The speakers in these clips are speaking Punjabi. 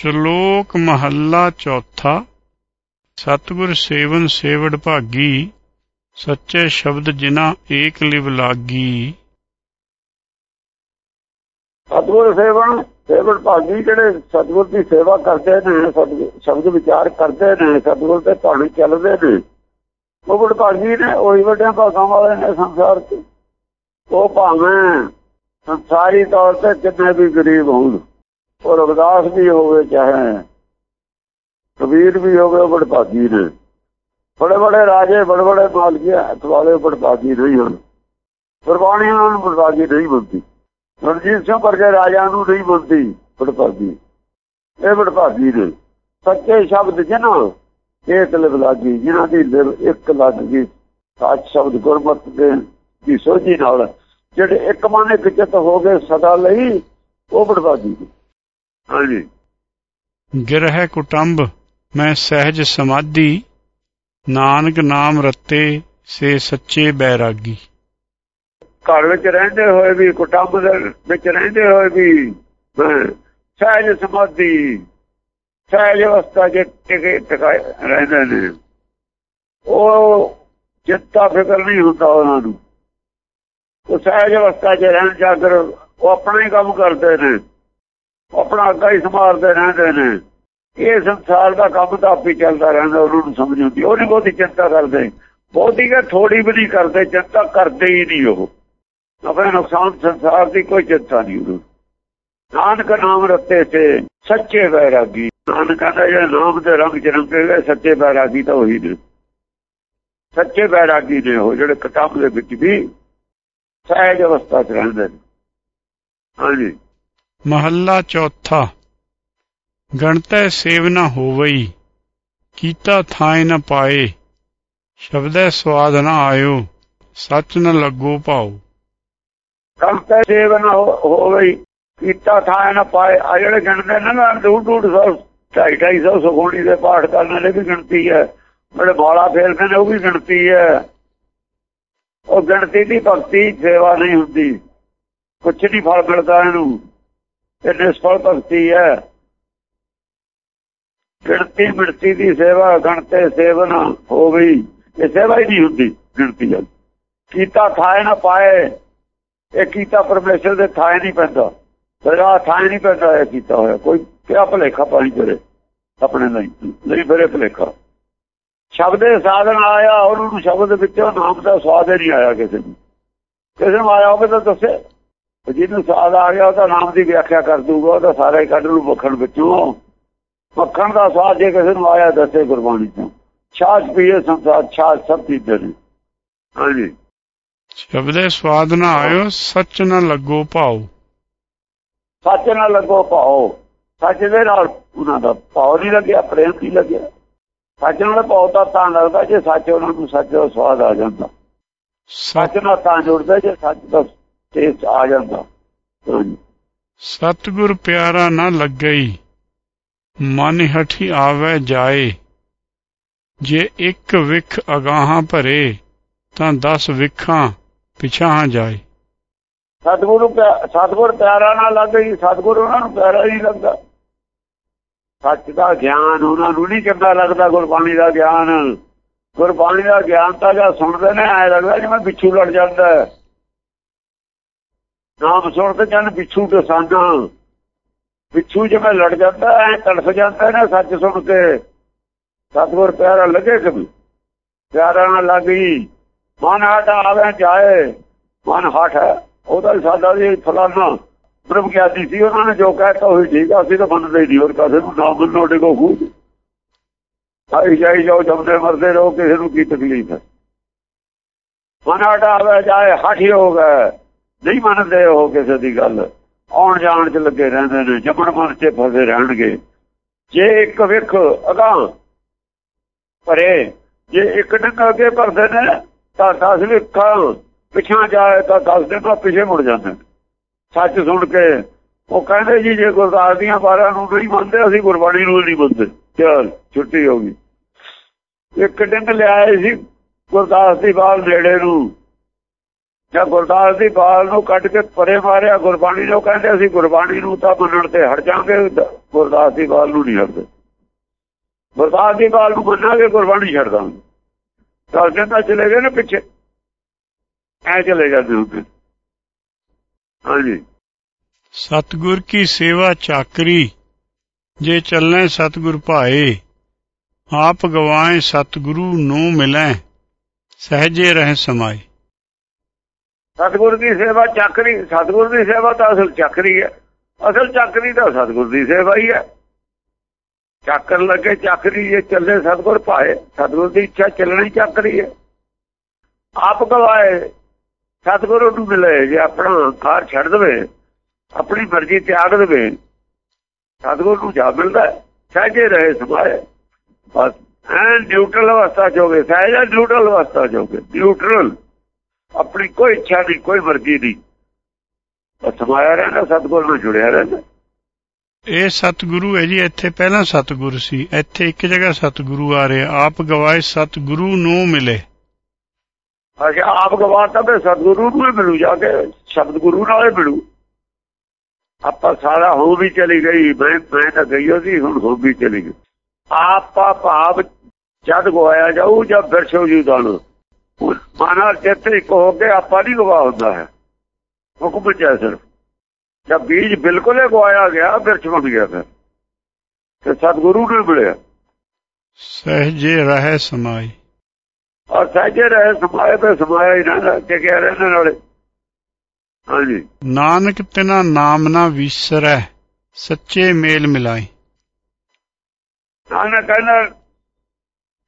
ਸ਼ਲੋਕ ਮਹੱਲਾ ਚੌਥਾ, ਸਤਿਗੁਰ ਸੇਵਨ ਸੇਵੜ ਭਾਗੀ, ਸੱਚੇ ਸ਼ਬਦ ਜਿਨਾ ਏਕ ਲਿਵ ਲਾਗੀ। ਸਤਿਗੁਰ ਸੇਵਨ ਸੇਵਨ ਭਾਗੀ ਜਿਹੜੇ ਸਤਿਗੁਰ ਦੀ ਸੇਵਾ ਕਰਦੇ ਨੇ, ਸਤਿਗੁਰ ਸ਼ਬਦ ਵਿਚਾਰ ਕਰਦੇ ਨੇ, ਸਤਿਗੁਰ ਦੇ ਭਾਣੇ ਚੱਲਦੇ ਨੇ ਉਹ ਬੜ ਭਾਗੀ ਨੇ ਉਹੀ ਵੱਡਿਆਂ ਭਾਗਾਂ ਵਾਲੇ ਨੇ ਸੰਸਾਰ 'ਚ। ਉਹ ਭਾਵੇਂ ਸੰਸਾਰੀ ਤੌਰ ਤੇ ਕਿੰਨੇ ਵੀ ਗਰੀਬ ਹੋਣ ਉਹ ਰਵਿਦਾਸ ਵੀ ਹੋਵੇ ਚਾਹੇ ਕਬੀਰ ਵੀ ਹੋਵੇ ਬੜ ਭਾਗੀ ਨੇ ਬੜੇ ਬੜੇ ਰਾਜੇ ਬੜੇ ਬੜੇ ਮਾਲਕੀਆਂ ਵਾਲੇ ਬੜ ਭਾਗੀ ਨਹੀਂ ਹਨ ਕੁਰਬਾਨੀ ਨੂੰ ਬੜਭਾਗੀ ਨਹੀਂ ਬੰਦੀ ਰਣਜੀਤ ਸਿੰਘ ਵਰਗੇ ਰਾਜਾ ਨੂੰ ਨਹੀਂ ਬੰਦੀ ਬੜਭਾਗੀ ਇਹ ਬੜਭਾਗੀ ਨੇ ਸੱਚੇ ਸ਼ਬਦ ਜਿਹਨਾਂ, ਇੱਕ ਲਿਵ ਲੱਗੀ ਜਿਨ੍ਹਾਂ ਦੀ ਲਿਵ ਇੱਕ ਲੱਗ ਗਈ ਸੱਚ ਸ਼ਬਦ ਗੁਰਮਤ ਦੇ ਦੀ ਸੋਝੀ ਨਾਲ, ਜਿਹੜੇ ਇੱਕ ਮਨ ਇੱਕ ਚਿੱਤ ਹੋ ਗਏ ਸਦਾ ਲਈ, ਉਹ ਬੜਭਾਗੀ ਨੇ ਹਾਂਜੀ। ਗਿਰਹਿ ਕੁਟੰਬ ਮੈਂ ਸਹਿਜ ਸਮਾਧੀ ਨਾਨਕ ਨਾਮ ਰਤੇ ਸੇ ਸੱਚੇ ਬੈਰਾਗੀ। ਘਰ ਵਿੱਚ ਰਹਿੰਦੇ ਹੋਏ ਵੀ ਕੁਟੰਬ ਦੇ ਵਿੱਚ ਰਹਿੰਦੇ ਹੋਏ ਵੀ ਸਹਿਜ ਸਮਾਧੀ ਸਹਿਜ ਅਵਸਥਾ ਜੇ ਟਿਕੇ ਟਿਕਾਏ ਰਹਿੰਦੇ ਨੇ। ਉਹ ਚਿੰਤਾ ਫਿਕਰ ਨਹੀਂ ਹੁੰਦਾ ਉਹਨਾਂ ਨੂੰ। ਉਹ ਸਹਿਜ ਅਵਸਥਾ 'ਚ ਰਹਿਣ ਜਾਗਰ ਉਹ ਆਪਣਾ ਹੀ ਕੰਮ ਕਰਦੇ ਨੇ। ਆਪਣਾ ਅੱਗਾ ਹੀ ਸੰਭਾਲਦੇ ਰਹਿੰਦੇ ਨੇ। ਇਹ ਸੰਸਾਰ ਦਾ ਕੰਮ ਤਾਂ ਆਪੇ ਚੱਲਦਾ ਰਹਿੰਦਾ, ਉਹਨਾਂ ਨੂੰ ਸਮਝ ਹੁੰਦੀ ਉਹ ਨਹੀਂ ਬਹੁਤੀ ਚਿੰਤਾ ਕਰਦੇ। ਬਹੁਤੀ ਕਿ ਥੋੜੀ ਵੀ ਨਹੀਂ ਕਰਦੇ, ਚਿੰਤਾ ਕਰਦੇ ਹੀ ਨਹੀਂ ਉਹ। ਆਪਣੇ ਨੁਕਸਾਨ ਸੰਸਾਰ ਦੀ ਕੋਈ ਚਿੰਤਾ ਨਹੀਂ ਉਹਨੂੰ। ਨਾਨਕ ਨਾਮ ਰਤੇ ਤੇ ਸੱਚੇ ਵੈਰਾਗੀ। ਨਾਨਕ ਕਹਿੰਦਾ, ਜੇ ਨਾਮ ਦੇ ਰੰਗ ਚ ਰੰਗੇ ਗਏ, ਸੱਚੇ ਬੈਰਾਗੀ ਤਾਂ ਉਹੀ ਨੇ। ਸੱਚੇ ਬੈਰਾਗੀ ਨੇ ਉਹ ਜਿਹੜੇ ਕਿਤਾਬ ਦੇ ਵਿੱਚ ਵੀ ਸਹਿਜ ਅਵਸਥਾ ਚ ਰਹਿੰਦੇ ਨੇ। ਹਾਂਜੀ। ਮਹੱਲਾ ਚੌਥਾ। ਗਣਤੈ ਸੇਵਨਾ ਹੋਵਈ, ਕੀਤਾ ਥਾਇ ਨ ਪਾਏ। ਸ਼ਬਦੈ ਸਵਾਦ ਨਾ ਆਇਓ, ਸੱਚ ਨ ਲੱਗੋ ਭਾਉ ਕੰਤੇ ਸੇਵਨ ਹੋ ਗਈ ਕੀਤਾ ਥਾਇ ਨ ਪਾਏ। ਆ ਜਿਹੜੇ ਗਿਣਦੇ ਨੇ ਨਾ ਡੂਢ ਡੂਢ ਸੌ ਢਾਈ ਢਾਈ ਸੌ ਸੁਖੋਣੀ ਦੇ ਪਾਠ ਕਰਨ ਵਾਲੇ ਵੀ ਗਿਣਤੀ ਹੈ। ਬੜੇ ਬਾਲਾ ਫੇਰਦੇ ਨੇ, ਉਹ ਵੀ ਗਿਣਤੀ ਹੈ। ਉਹ ਗਿਣਤੀ ਦੀ ਭਗਤੀ ਸੇਵਾ ਨਹੀਂ ਹੁੰਦੀ। ਕੁਛ ਨਹੀਂ ਫਲ ਮਿਲਦਾ ਇਹਨੂੰ। ਇਹ ਨਿਸਫਲ ਭਗਤੀ ਹੈ। ਗਿਣਤੀ ਮਿਣਤੀ ਦੀ ਸੇਵਾ ਗਣਤੇ ਸੇਵਨ ਹੋ ਗਈ ਇਹ ਸੇਵਾ ਹੀ ਨਹੀਂ ਹੁੰਦੀ ਗਿਣਤੀ ਹੈ ਕੀਤਾ ਥਾਏ ਨਾ ਪਾਏ, ਇਹ ਕੀਤਾ ਪਰਮੇਸ਼ਰ ਦੇ ਥਾਏ ਨਹੀਂ ਪੈਂਦਾ। ਤੇਰਾ ਥਾਏ ਨਹੀਂ ਪੈਂਦਾ ਇਹ ਕੀਤਾ ਹੋਇਆ। ਕੋਈ ਕਿਆ ਭਲੇਖਾ ਪਾਣੀ ਕਰੇ ਆਪਣੇ ਲਈ, ਨਹੀਂ ਫਿਰੇ ਭਲੇਖਾ। ਸ਼ਬਦ ਦੇ ਸਾਧਨ ਆਇਆ, ਉਹਨਾਂ ਨੂੰ ਸ਼ਬਦ ਵਿੱਚੋਂ ਨਾਮ ਦਾ ਸਵਾਦ ਹੀ ਨਹੀਂ ਆਇਆ ਕਿਸੇ ਨੂੰ। ਕਿਸੇ ਨੂੰ ਆਇਆ ਹੋਵੇ ਤਾਂ ਦੱਸੇ। ਜਿਹਨੂੰ ਸਵਾਦ ਆ ਗਿਆ ਉਹਦਾ ਨਾਮ ਦੀ ਵਿਆਖਿਆ ਕਰ ਦੂਗਾ ਉਹਦਾ ਸਾਰਾ ਹੀ ਕੱਢ ਲੂ ਮੱਖਣ ਵਿੱਚੋਂ। ਮੱਖਣ ਦਾ ਸਵਾਦ ਜੇ ਕਿਸੇ ਨੂੰ ਆਇਆ ਦੱਸੇ ਗੁਰਬਾਣੀ ਤੋਂ ਛਾਛ ਪੀਏ ਸੰਸਾਰ ਛਾਛ ਸਭ ਪੀਂਦੇ ਨੇ। ਹਾਂਜੀ। ਸ਼ਬਦੈ ਸਵਾਦ ਨ ਆਇਓ ਸੱਚ ਨ ਲੱਗੋ ਭਾਉ ਸੱਚ ਨਾਲ ਲੱਗੋ ਭਾਓ। ਸੱਚ ਦੇ ਨਾਲ ਉਹਨਾਂ ਦਾ ਭਾਉ ਨਹੀਂ ਲੱਗਿਆ ਪ੍ਰੇਮ ਨਹੀਂ ਲੱਗਿਆ। ਸੱਚ ਨਾਲ ਭਾਉ ਤਾਂ ਤਾਂ ਲੱਗਦਾ ਜੇ ਸੱਚ ਉਹਨਾਂ ਨੂੰ ਸੱਚ ਦਾ ਸਵਾਦ ਆ ਜਾਂਦਾ। ਸੱਚ ਨਾਲ ਤਾਂ ਜੁੜਦਾ ਜੇ ਸੱਚ ਦਾ ਟੇਸਟ ਆ ਜਾਂਦਾ। ਸਤਿਗੁਰ ਪਿਆਰਾ ਨ ਲੱਗਈ ਮਨ ਹਠੀ ਆਵੇ ਜਾਏ। ਜੇ ਇੱਕ ਵਿਖ ਅਗਾਹਾਂ ਭਰੇ ਤਾਂ 10 ਵਿਖਾਂ ਪਿਛਾਹਾਂ ਜਾਏ। ਸਤਿਗੁਰੂ ਸਤਿਗੁਰ ਪਿਆਰਾ ਨਾ ਲੱਗੇ ਸਤਿਗੁਰ ਉਹਨਾਂ ਨੂੰ ਪਿਆਰਾ ਨਹੀਂ ਲੱਗਦਾ। ਸੱਚ ਦਾ ਗਿਆਨ ਉਹਨਾਂ ਨੂੰ ਨਹੀਂ ਚੰਗਾ ਲੱਗਦਾ ਗੁਰਬਾਣੀ ਦਾ ਗਿਆਨ। ਗੁਰਬਾਣੀ ਦਾ ਗਿਆਨ ਤਾਂ ਜਦ ਸੁਣਦੇ ਨੇ ਐ ਲੱਗਦਾ ਜਿਵੇਂ ਬਿੱਛੂ ਲੜ ਜਾਂਦਾ। ਨਾਮ ਸੁਣ ਕੇ ਜਨ ਬਿੱਛੂ ਤੇ ਸਾਂਝਾ। ਬਿੱਛੂ ਜਿਵੇਂ ਲੜ ਜਾਂਦਾ, ਐ ਤੜਫ ਜਾਂਦਾ ਨਾ ਸੱਚ ਸੁਣ ਕੇ। ਸਤਿਗੁਰ ਪਿਆਰਾ ਲੱਗੇ ਕभी ਪਿਆਰਾ ਨਾ ਲੱਗੀ। ਮਨ ਹਟ ਆਵੇ ਜਾਏ। ਮਨ ਹਟ ਉਹਦਾ ਸਾਡਾ ਵੀ ਫਲਾਣਾ ਬ੍ਰਹਮ ਗਿਆਨੀ ਸੀ, ਉਹਨਾਂ ਨੇ ਜੋ ਕਹਿਤਾ ਉਹੀ ਠੀਕ ਆ, ਅਸੀਂ ਤਾਂ ਮੰਨਦੇ ਨਹੀਂ ਹੋਰ ਕਾਸੇ ਨੂੰ, ਨਾ ਮੰਨੋ ਡੇਗੋ ਖੂਦ ਆਈ ਜਾਈ ਜਾਓ, ਜਮਦੇ ਮਰਦੇ ਰਹੋ, ਕਿਸੇ ਨੂੰ ਕੀ ਤਕਲੀਫ ਹੈ? ਮਨ ਹਟ ਆਵੇ ਜਾਏ, ਹਠੀ ਹੋ ਗਏ। ਨਹੀਂ ਮੰਨਦੇ ਉਹ ਕਿਸੇ ਦੀ ਗੱਲ। ਆਉਣ ਜਾਣ ਚ ਲੱਗੇ ਰਹਿੰਦੇ ਨੇ, ਜੰਮਣ ਮਨ ਚ ਫਸੇ ਰਹਿਣਗੇ। ਜੇ ਇੱਕ ਵੇਖ ਅਗਾਹ ਪਰੇ ਜੇ ਇੱਕ ਡੰਗਾ ਅੱਗੇ ਭਰਦੇ ਨੇ, ਤਾਂ ਦਸ ਵਿਖਾਂ ਪਿਛਾਂ ਜਾਏ ਤਾਂ ਦਸ ਦਿਨ ਪਿਛੇ ਮੁੜ ਜਾਂਦੇ ਸੱਚ ਸੁਣ ਕੇ ਉਹ ਕਹਿੰਦੇ ਜੀ, ਜੇ ਗੁਰਦਾਸ ਦੀਆਂ ਬਾਰਾਂ ਨੂੰ ਨਹੀਂ ਮੰਨਦੇ, ਅਸੀਂ ਗੁਰਬਾਣੀ ਨੂੰ ਨਹੀਂ ਮੰਨਦੇ। ਚਲ, ਛੁੱਟੀ ਹੋ ਗਈ। ਇੱਕ ਡੰਗ ਲਿਆਏ ਸੀ ਗੁਰਦਾਸ ਦੀ ਬਾਲ ਨੇੜੇ ਨੂੰ। ਜਾਂ ਗੁਰਦਾਸ ਦੀ ਬਾਲ ਨੂੰ ਕੱਢ ਕੇ ਪਰੇ ਮਾਰਿਆ, ਗੁਰਬਾਣੀ ਨੂੰ ਕਹਿੰਦੇ ਅਸੀਂ ਗੁਰਬਾਣੀ ਨੂੰ ਤਾਂ ਮੰਨਣ ਤੇ ਹਟ ਜਾਾਂਗੇ ਗੁਰਦਾਸ ਦੀ ਬਾਲ ਨੂੰ ਨਹੀਂ ਹਟਦੇ। ਗੁਰਦਾਸ ਦੀ ਬਾਲ ਨੂੰ ਮੰਨਾਂਗੇ, ਗੁਰਬਾਣੀ ਛੱਡ ਦਾਂਗੇ। ਦਸ ਤਾਂ ਚਲੇ ਗਏ ਨਾ ਪਿੱਛੇ। ਐ ਚਲੇ ਜਾਂਦੇ ਹੁੰਦੇ। ਹਾਂਜੀ। ਸਤਗੁਰ ਕੀ ਸੇਵਾ ਚਾਕਰੀ, ਜੇ ਚੱਲੈ ਸਤਗੁਰ ਭਾਏ, ਆਪ ਗਵਾਏ ਸਤਗੁਰੂ ਨੂੰ ਮਿਲੈ, ਸਹਜੇ ਰਹਿ ਸਮਾਏ। ਸਤਗੁਰ ਦੀ ਸੇਵਾ ਚੱਕਰੀ ਸਤਗੁਰ ਦੀ ਸੇਵਾ ਤਾਂ ਅਸਲ ਚੱਕਰੀ ਹੈ। ਅਸਲ ਚੱਕਰੀ ਤਾਂ ਸਤਗੁਰ ਦੀ ਸੇਵਾ ਹੀ ਹੈ। ਚੱਕਰ ਲੱਗੇ ਚੱਕਰੀ ਜੇ ਚੱਲੇ ਸਤਗੁਰ ਭਾਏ। ਸਤਗੁਰ ਦੀ ਇੱਛਾ ਚੱਲਣੀ ਚੱਕਰੀ ਹੈ। ਆਪ ਗਵਾਏ, ਸਤਗੁਰੂ ਨੂੰ ਮਿਲੇ, ਜੇ ਆਪਣਾ ਕਾਰ ਛੱਡ ਦੇਵੇ, ਆਪਣੀ ਮਰਜ਼ੀ ਤਿਆਗ ਦੇਵੇ, ਸਤਗੁਰ ਨੂੰ ਜਾ ਮਿਲਦਾ ਸਹਜੇ ਰਹੇ, ਸਮਾਏ। ਬਸ ਐ ਨਿਊਟਰਲ ਅਵਸਥਾ ਚੋਗੇ ਸਹਜਾ ਨਿਊਟਰਲ ਅਵਸਥਾ ਚੋਗੇ ਨਿਊਟਰਲ ਆਪਣੀ ਕੋਈ ਇੱਛਾ ਨਹੀਂ ਕੋਈ ਮਰਜ਼ੀ ਨਹੀਂ। ਬਸ ਸਮਾਇਆ ਰਹਿਣਾ ਸਤਗੁਰ ਨਾਲ ਜੁੜਿਆ ਰਹਿਣਾ ਇਹ ਸਤਿਗੁਰੂ ਹੈ ਜੀ ਇੱਥੇ ਪਹਿਲਾਂ ਸਤਿਗੁਰ ਸੀ। ਇੱਥੇ ਇੱਕ ਜਗ੍ਹਾ ਸਤਿਗੁਰੂ ਆ ਰਿਹਾ। ਆਪ ਗਵਾਏ ਸਤਿਗੁਰੂ ਨੂੰ ਮਿਲੇ। ਅੱਛਾ ਆਪ ਗਵਾਤਾ ਤੇ ਸਤਗੁਰੂ ਨੂੰ ਮਿਲੂ ਜਾ ਕੇ ਸ਼ਬਦ ਗੁਰੂ ਨਾਲ ਮਿਲੂ। ਆਪਾਂ ਸਾਰਾ ਹੋ ਵੀ ਚਲੀ ਗਈ ਮੈਂ ਮੈਂ ਤਾਂ ਗਈ ਉਹਦੀ ਹੁਣ ਹੋ ਵੀ ਚਲੀ ਗਈ। ਆਪਾ ਭਾਵ ਜਦ ਗਵਾਇਆ ਜਾਊ ਜਾਂ ਬਿਰਛੋ ਜੀ ਦਾਨ ਮਾਨਾ ਚਿੱਤ ਇੱਕ ਹੋ ਕੇ ਆਪਾਂ ਨਹੀਂ ਗਵਾ ਹੁੰਦਾ ਹੈ। ਹੁਕਮ ਚ ਸਿਰਫ। ਜਦ ਬੀਜ ਬਿਲਕੁਲ ਹੀ ਗਵਾਇਆ ਗਿਆ ਬਿਰਛ ਬਣ ਗਿਆ ਫਿਰ। ਤੇ ਸਤਗੁਰੂ ਨੂੰ ਮਿਲਿਆ। ਸਹਜੇ ਰਹਿ ਸਮਾਈ। ਔਰ ਸਹਜੇ ਰਹੇ ਸਮਾਏ ਤੇ ਸਮਾਇਆ ਹੀ ਨਾ ਕਿ ਕਹਿ ਰਹੇ ਨੇ ਨਾਲੇ? ਹਾਂਜੀ। ਨਾਨਕ ਤਿਨਾ ਨਾਮ ਨਾ ਵਿਸਰੈ ਸੱਚੇ ਮੇਲ ਮਿਲਾਈ। ਨਾਨਕ ਕਹਿੰਦਾ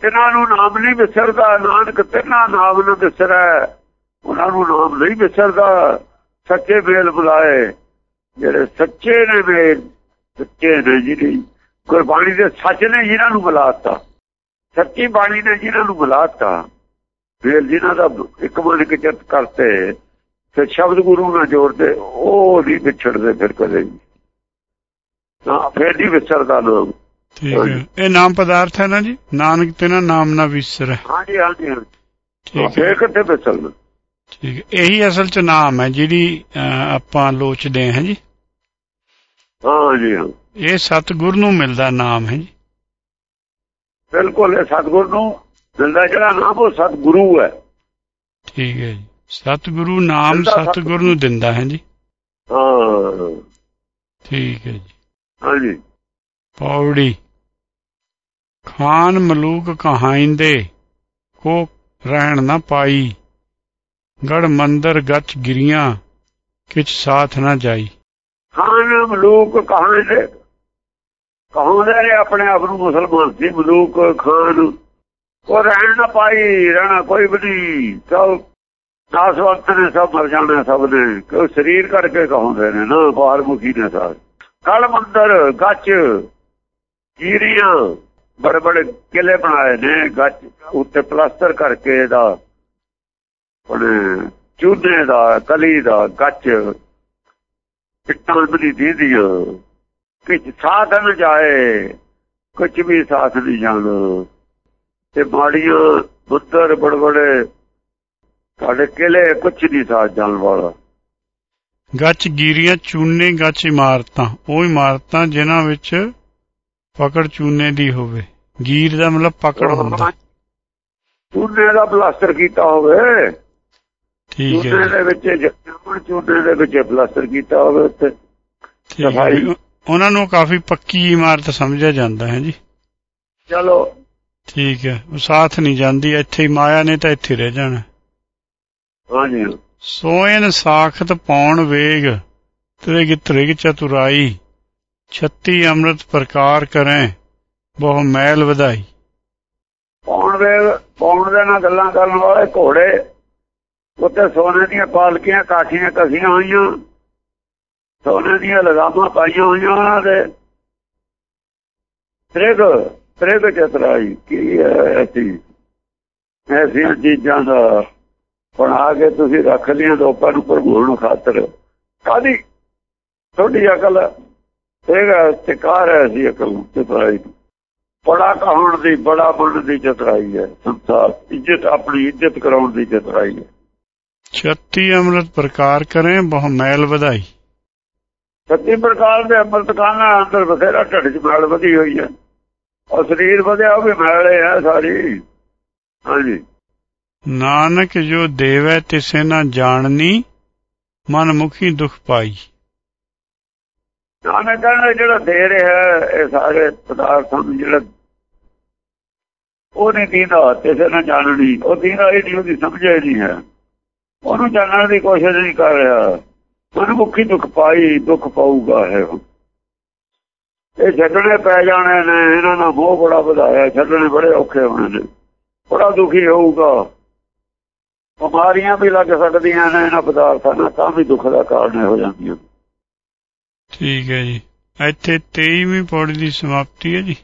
ਤਿਨਾਂ ਨੂੰ ਨਾਮ ਨਹੀਂ ਵਿਸਰਦਾ, ਨਾਨਕ ਤਿਨਾਂ ਨਾਮ ਨੂੰ ਵਿਸਰੈ। ਉਹਨਾਂ ਨੂੰ ਨਾਮ ਨਹੀਂ ਵਿਸਰਦਾ, ਸੱਚੇ ਮੇਲ ਬੁਲਾਏ। ਜਿਹੜੇ ਸੱਚੇ ਨੇ ਮੇਲ ਸੱਚੇ ਨੇ ਜਿਹੜੀ ਗੁਰਬਾਣੀ ਦੇ ਸੱਚ ਨੇ ਜਿਨ੍ਹਾਂ ਨੂੰ ਬੁਲਾਤਾ। ਸੱਚੀ ਬਾਣੀ ਨੇ ਜਿਹਨਾਂ ਨੂੰ ਬੁਲਾਤਾ। ਬੇਲ ਜਿਨ੍ਹਾਂ ਦਾ ਇੱਕ ਮਨ ਇੱਕ ਚਿੱਤ ਕਰਤੇ, ਫਿਰ ਸ਼ਬਦ ਗੁਰੂ ਨਾਲ ਜੋੜਦੇ, ਉਹ ਨਹੀਂ ਵਿਛੜਦੇ ਫਿਰ ਕਦੇ ਵੀ। ਨਾ, ਫੇਰ ਨਹੀਂ ਵਿਛੜਦਾ ਲੋਕ। ਠੀਕ ਹੈ। ਇਹ ਨਾਮ ਪਦਾਰਥ ਹੈ ਨਾ ਜੀ? ਨਾਨਕ ਤਿਨਾ ਨਾਮ ਨਾ ਵਿਸਰੈ ਹਾਂਜੀ ਹਾਂਜੀ। ਠੀਕ ਹੈ। ਫੇਰ ਕਿੱਥੇ ਵਿਛੜਨਾ ਠੀਕ ਹੈ। ਇਹੀ ਅਸਲ ਚ ਨਾਮ ਹੈ ਜਿਹੜੀ ਆਪਾਂ ਲੋਚਦੇ ਹਾਂ ਜੀ। ਹਾਂ ਇਹ ਸਤਿਗੁਰ ਨੂੰ ਮਿਲਦਾ ਨਾਮ ਹੈ ਜੀ। ਬਿਲਕੁਲ ਇਹ ਸਤਿਗੁਰ ਨੂੰ ਮਿਲਦਾ ਜਿਹੜਾ ਨਾਮ ਉਹ ਸਤਿਗੁਰੂ ਹੈ। ਠੀਕ ਹੈ ਜੀ। ਸਤਿਗੁਰੂ ਨਾਮ ਸਤਿਗੁਰੂ। ਨੂੰ ਦਿੰਦਾ ਹੈ ਜੀ। ਹਾਂ। ਠੀਕ ਹੈ ਜੀ। ਹਾਂਜੀ। ਪੌੜੀ। ਖਾਨ ਮਲੂਕ ਕਹਾਇੰਦੇ, ਕੋ ਰਹਿਣ ਨਾ ਪਾਈ। ਗੜ ਮੰਦਰ ਗੱਚ ਗਿਰੀਆਂ, ਕਿਛ ਸਾਥ ਨਾ ਜਾਈ। ਖਾਨ ਮਲੂਕ ਕਹਾਂਦੇ ਕਹਾਉਂਦੇ ਨੇ ਆਪਣੇ ਆਪ ਨੂੰ ਮੁਸਲਮਾਨ ਸੀ ਮਲੂਕ ਖਾਨ। ਉਹ ਰਹਿਣ ਨਾ ਪਾਈ, ਰਹਿਣਾ ਕੋਈ ਵੀ ਨਹੀਂ। ਸਭ ਵਕਤ ਨੇ ਸਭ ਮਰ ਜਾਣਾ ਸਭ ਨੇ ਕਿ ਸਰੀਰ ਕਰਕੇ ਕਹਾਉਂਦੇ ਨੇ ਨਾ ਬਾਹਰ ਮੁਖੀ ਨੇ ਸਾਰੇ। ਕਲ ਮੰਦਰ, ਗੱਚ ਕੀਰੀਆਂ ਬੜੇ ਬੜੇ ਕਿਲੇ ਬਣਾਏ ਨੇ ਗੱਚ ਉੱਤੇ ਪਲਾਸਟਰ ਕਰਕੇ ਇਹਦਾ, ਉਹਨੇ ਚੂਨੇ ਦਾ ਕਲੀ ਦਾ ਗੱਚ ਪਿੱਟਾਂ ਬਲੀ ਦੀਦੀਆਂ। ਕਿ ਸਾਥ ਜਾਏ ਕੁਝ ਵੀ ਸਾਥ ਨਹੀਂ ਜਾਣਾ। ਤੇ ਮਾੜੀਆਂ ਬੁੱਧਰ ਬੜਬੜੇ ਸਾਡੇ ਕਿਲੇ ਕੁਝ ਨਹੀਂ ਸਾਥ ਜਾਣ ਵਾਲਾ। ਗੱਚ ਗੀਰੀਆਂ ਚੂਨੇ ਗੱਚ ਇਮਾਰਤਾਂ, ਉਹ ਇਮਾਰਤਾਂ ਜਿਨ੍ਹਾਂ ਵਿੱਚ ਪਕੜ ਚੂਨੇ ਦੀ ਹੋਵੇ। ਗੀਰ ਦਾ ਮਤਲਬ ਪਕੜ ਹੁੰਦਾ। ਚੂਨੇ ਦਾ ਪਲਾਸਟਰ ਕੀਤਾ ਹੋਵੇ। ਠੀਕ ਹੈ। ਚੂਨੇ ਦੇ ਵਿੱਚ ਚੂਨੇ ਦੇ ਵਿੱਚ ਪਲਾਸਟਰ ਕੀਤਾ ਹੋਵੇ ਉੱਤੇ ਸਫ਼ਾਈ। ਉਹਨਾਂ ਨੂੰ ਕਾਫੀ ਪੱਕੀ ਇਮਾਰਤ ਸਮਝਿਆ ਜਾਂਦਾ ਹੈ ਜੀ। ਚਲੋ। ਠੀਕ ਹੈ। ਉਹ ਸਾਥ ਨਹੀਂ ਜਾਂਦੀ। ਇੱਥੇ ਹੀ ਮਾਇਆ ਨੇ ਤਾਂ ਇੱਥੇ ਰਹਿ ਜਾਣਾ। ਹਾਂਜੀ। ਸੋਇਨ ਸਾਖਤ ਪਾਉਣ ਵੇਗ ਤ੍ਰਿਗ ਤ੍ਰਿਗ ਚਤੁਰਾਈ। ਛੱਤੀ ਅੰਮ੍ਰਿਤ ਪ੍ਰਕਾਰ ਕਰੈ, ਬਹੁ ਮੈਲ ਵਧਾਈ। ਪੌਣ ਦੇ ਪੌਣ ਦੇ ਨਾਲ ਗੱਲਾਂ ਕਰਨ ਵਾਲੇ ਘੋੜੇ, ਉੱਤੇ ਸੋਨੇ ਦੀਆਂ ਪਾਲਕੀਆਂ, ਕਾਠੀਆਂ ਕਸੀਆਂ ਹੋਈਆਂ, ਸੋਨੇ ਦੀਆਂ ਲਗਾਮਾਂ ਪਾਈਆਂ ਹੋਈਆਂ ਉਹਨਾਂ ਦੇ। ਤ੍ਰਿਗ ਤ੍ਰਿਗ ਚਤਰਾਈ, ਕੀ ਹੈ ਐਸੀ? ਚੀਜ਼ਾਂ ਦਾ ਬਣਾ ਕੇ ਤੁਸੀਂ ਰੱਖ ਲਿਆ ਲੋਕਾਂ ਨੂੰ ਭਰਮਾਉਣ ਖਾਤਰ। ਕਾਦੀ ਤੁਹਾਡੀ ਅਕਲ ਤੇਗਾ ਤਿਕਾਰ ਹੈ ਸੀ ਅਕਲ ਚਤਰਾਈ ਬੜਾ ਕਹਾਉਣ ਦੀ ਬੜਾ ਬਣਨ ਦੀ ਚਤਰਾਈ ਹੈ। ਸੰਸਾਰ ਇੱਜ਼ਤ ਆਪਣੀ ਇੱਜ਼ਤ ਕਰਾਉਣ ਦੀ ਚਤਰਾਈ ਹੈ। ਛੱਤੀ ਅੰਮ੍ਰਿਤ ਪ੍ਰਕਾਰ ਕਰੇ ਬਹੁ ਮੈਲ ਵਧਾਈ। ਸੱਤੀ ਪ੍ਰਕਾਰ ਦੇ ਅੰਮ੍ਰਿਤ ਕਾਨਾ ਅੰਦਰ ਬਥੇਰਾ ਢਿੱਡ 'ਚ ਮੈਲ ਵਧੀ ਹੋਈ ਹੈ। ਔਰ ਸਰੀਰ ਵਧਿਆ ਉਹ ਵੀ ਮੈਲੇ ਹੈ ਸਾਰੀ। ਹਾਂਜੀ। ਨਾਨਕ ਜੋ ਦੇਵੈ ਤਿਸੇ ਨਾ ਜਾਣਨੀ ਮਨ ਮੁਖੀ ਦੁਖ ਪਾਈ। ਨਾਨਕ ਕਹਿੰਦਾ ਜਿਹੜਾ ਦੇ ਰਿਹਾ ਇਹ ਸਾਰੇ ਪਦਾਰਥਾਂ ਨੂੰ ਜਿਹੜਾ ਉਹ ਨਹੀਂ ਦੀਦਾ ਕਿਸੇ ਨਾਲ ਜਾਣਨੀ। ਉਹ ਦੀਦਾ ਇਹ ਉਹਦੀ ਸਮਝਿਆ ਨਹੀਂ ਹੈ। ਉਹਨੂੰ ਜਾਣਨ ਦੀ ਕੋਸ਼ਿਸ਼ ਨਹੀਂ ਕਰ ਰਿਹਾ। ਉਹਨੂੰ ਮੁੱਖੀ ਦੁੱਖ ਪਾਈ, ਦੁੱਖ ਪਾਊਗਾ ਹੈ ਇਹ ਛੱਡਣੇ ਪੈ ਜਾਣੇ ਨੇ, ਇਹਨਾਂ ਦਾ ਮੋਹ ਬੜਾ ਵਧਾਇਆ, ਛੱਡਣੇ ਬੜੇ ਔਖੇ ਹੋਣੇ ਨੇ। ਬੜਾ ਦੁਖੀ ਹੋਊਗਾ। ਬਿਮਾਰੀਆਂ ਵੀ ਲੱਗ ਸਕਦੀਆਂ ਨੇ ਇਹਨਾਂ ਪਦਾਰਥਾਂ ਨਾਲ, ਤਾਂ ਵੀ ਦੁੱਖ ਦਾ ਕਾਰਨ ਹੋ ਜਾਂਦੀਆਂ ਠੀਕ ਹੈ ਜੀ। ਇੱਥੇ 23ਵੀਂ ਪੌੜੀ ਦੀ ਸਮਾਪਤੀ ਹੈ ਜੀ।